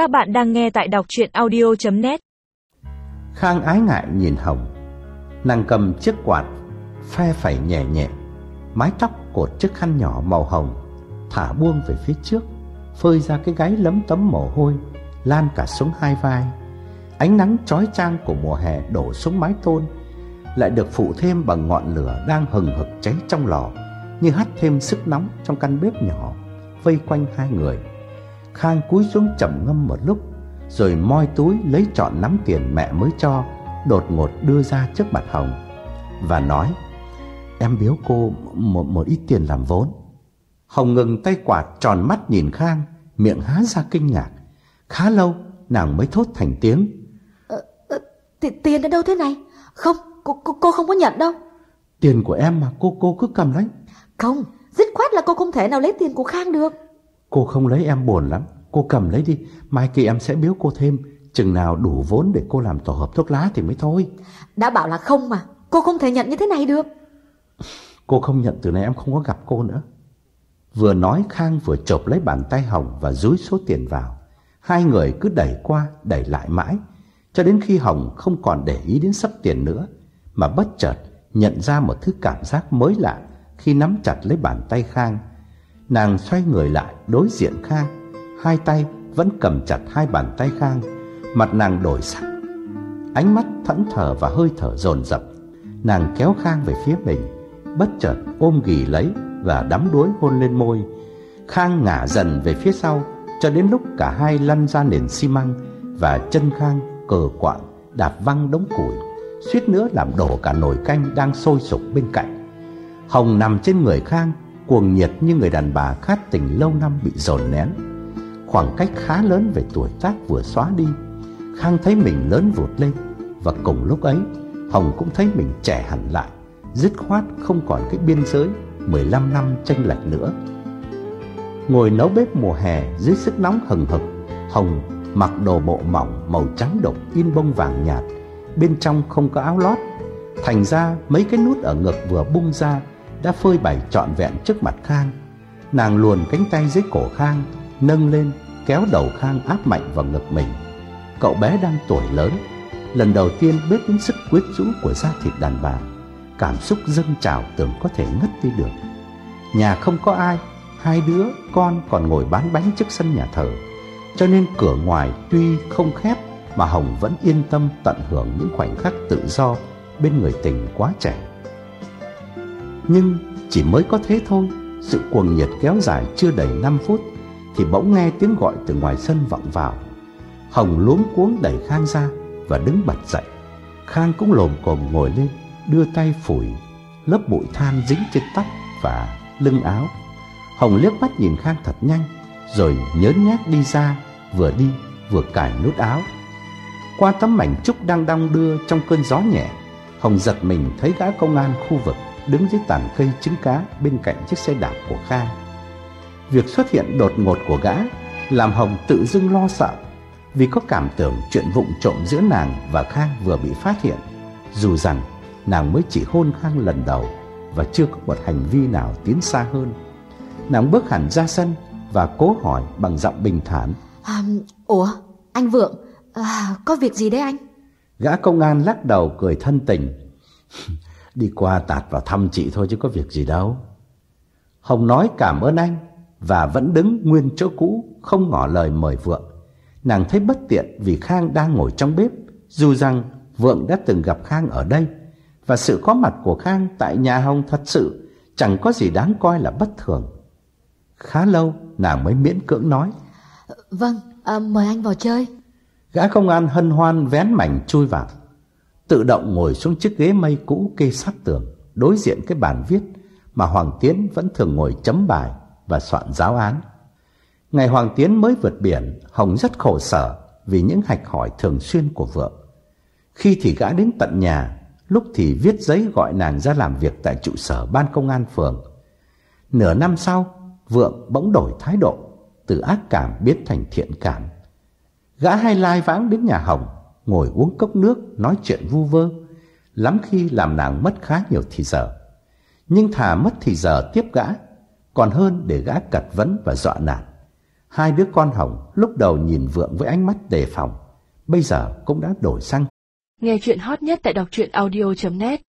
Các bạn đang nghe tại đọc chuyện audio.net Khang ái ngại nhìn Hồng. Nàng cầm chiếc quạt, Phe phẩy nhẹ nhẹ. Mái tóc cột chiếc khăn nhỏ màu hồng, Thả buông về phía trước, Phơi ra cái gáy lấm tấm mồ hôi, Lan cả xuống hai vai. Ánh nắng trói trang của mùa hè đổ xuống mái tôn, Lại được phụ thêm bằng ngọn lửa đang hừng hực cháy trong lò, Như hắt thêm sức nóng trong căn bếp nhỏ, Vây quanh hai người. Khang cúi xuống trầm ngâm một lúc Rồi moi túi lấy trọn nắm tiền mẹ mới cho Đột ngột đưa ra trước mặt Hồng Và nói Em biếu cô một, một ít tiền làm vốn Hồng ngừng tay quạt tròn mắt nhìn Khang Miệng há ra kinh ngạc Khá lâu nàng mới thốt thành tiếng Ờ, ờ, ti- tiền ở đâu thế này? Không, cô, cô, cô không có nhận đâu. Tiền của em mà cô cô cứ cầm lấy Không, dứt khoát là cô không thể nào lấy tiền của Khang được. Cô không lấy em buồn lắm. Cô cầm lấy đi. Mai kia em sẽ biếu cô thêm. Chừng nào đủ vốn để cô làm tổ hợp thuốc lá thì mới thôi. Đã bảo là không mà, cô không thể nhận như thế này được. Cô không nhận từ nay em không có gặp cô nữa. Vừa nói Khang vừa chộp lấy bàn tay Hồng Và dúi số tiền vào. Hai người cứ đẩy qua đẩy lại mãi. Cho đến khi Hồng không còn để ý đến sắp tiền nữa Mà bất chợt nhận ra một thứ cảm giác mới lạ Khi nắm chặt lấy bàn tay Khang Nàng xoay người lại đối diện Khang. Hai tay vẫn cầm chặt hai bàn tay Khang. Mặt nàng đổi sắc. Ánh mắt thẫn thờ và hơi thở dồn dập. Nàng kéo Khang về phía mình, Bất chợt ôm ghì lấy Và đắm đuối hôn lên môi. Khang ngả dần về phía sau, Cho đến lúc cả hai lăn ra nền xi măng Và chân Khang cờ quạng, Đạp văng đống củi, Suýt nữa làm đổ cả nồi canh Đang sôi sục bên cạnh. Hồng nằm trên người Khang Cuồng nhiệt như người đàn bà khát tình lâu năm bị dồn nén. Khoảng cách khá lớn về tuổi tác vừa xóa đi, Khang thấy mình lớn vụt lên, Và cùng lúc ấy, Hồng cũng thấy mình trẻ hẳn lại, Dứt khoát không còn cái biên giới 15 năm tranh lệch nữa. Ngồi nấu bếp mùa hè dưới sức nóng hừng hực, Hồng mặc đồ bộ mỏng màu trắng đục in bông vàng nhạt, Bên trong không có áo lót, Thành ra mấy cái nút ở ngực vừa bung ra đã phơi bày trọn vẹn trước mặt Khang. Nàng luồn cánh tay dưới cổ Khang, Nâng lên, kéo đầu Khang áp mạnh vào ngực mình. Cậu bé đang tuổi lớn, Lần đầu tiên biết đến sức quyết rũ của da thịt đàn bà. Cảm xúc dâng trào tưởng có thể ngất đi được. Nhà không có ai, Hai đứa con còn ngồi bán bánh trước sân nhà thờ. Cho nên cửa ngoài tuy không khép, Mà Hồng vẫn yên tâm tận hưởng những khoảnh khắc tự do Bên người tình quá trẻ. Nhưng chỉ mới có thế thôi, Sự cuồng nhiệt kéo dài chưa đầy 5 phút, Thì bỗng nghe tiếng gọi từ ngoài sân vọng vào. Hồng luống cuống đẩy Khang ra Và đứng bật dậy. Khang cũng lồm cồm ngồi lên, Đưa tay phủi Lớp bụi than dính trên tóc và lưng áo. Hồng liếc mắt nhìn Khang thật nhanh, Rồi nhớn nhác đi ra, Vừa đi vừa cài nút áo. Qua tấm mảnh trúc đang đong đưa Trong cơn gió nhẹ, Hồng giật mình thấy gã công an khu vực. Đứng dưới tàn cây trứng cá Bên cạnh chiếc xe đạp của Khang Việc xuất hiện đột ngột của gã Làm Hồng tự dưng lo sợ Vì có cảm tưởng chuyện vụng trộm giữa nàng và Khang vừa bị phát hiện. Dù rằng nàng mới chỉ hôn Khang lần đầu Và chưa có một hành vi nào tiến xa hơn. Nàng bước hẳn ra sân Và cố hỏi bằng giọng bình thản. À, ủa, anh Vượng, à, có việc gì đấy anh? Gã công an lắc đầu cười thân tình Đi qua tạt vào thăm chị thôi chứ có việc gì đâu. Hồng nói cảm ơn anh Và vẫn đứng nguyên chỗ cũ Không ngỏ lời mời Vượng. Nàng thấy bất tiện vì Khang đang ngồi trong bếp Dù rằng Vượng đã từng gặp Khang ở đây. Và sự có mặt của Khang tại nhà Hồng thật sự Chẳng có gì đáng coi là bất thường. Khá lâu nàng mới miễn cưỡng nói. Vâng, à, mời anh vào chơi. Gã công an hân hoan vén mảnh chui vào Tự động ngồi xuống chiếc ghế mây cũ kê sát tường, Đối diện cái bàn viết Mà Hoàng Tiến vẫn thường ngồi chấm bài Và soạn giáo án. Ngày Hoàng Tiến mới vượt biển, Hồng rất khổ sở Vì những hạch hỏi thường xuyên của vợ. Khi thì gã đến tận nhà, Lúc thì viết giấy gọi nàng ra làm việc Tại trụ sở ban công an phường. Nửa năm sau, Vượng bỗng đổi thái độ, Từ ác cảm biến thành thiện cảm. Gã hay lai vãng đến nhà Hồng Ngồi uống cốc nước Nói chuyện vu vơ Lắm khi làm nàng mất khá nhiều thì giờ. Nhưng thà mất thì giờ tiếp gã Còn hơn để gã cật vấn và dọa nạt. Hai đứa con Hồng lúc đầu nhìn Vượng với ánh mắt đề phòng, bây giờ cũng đã đổi sang. Nghe chuyện hot nhất tại đọc truyện audio.net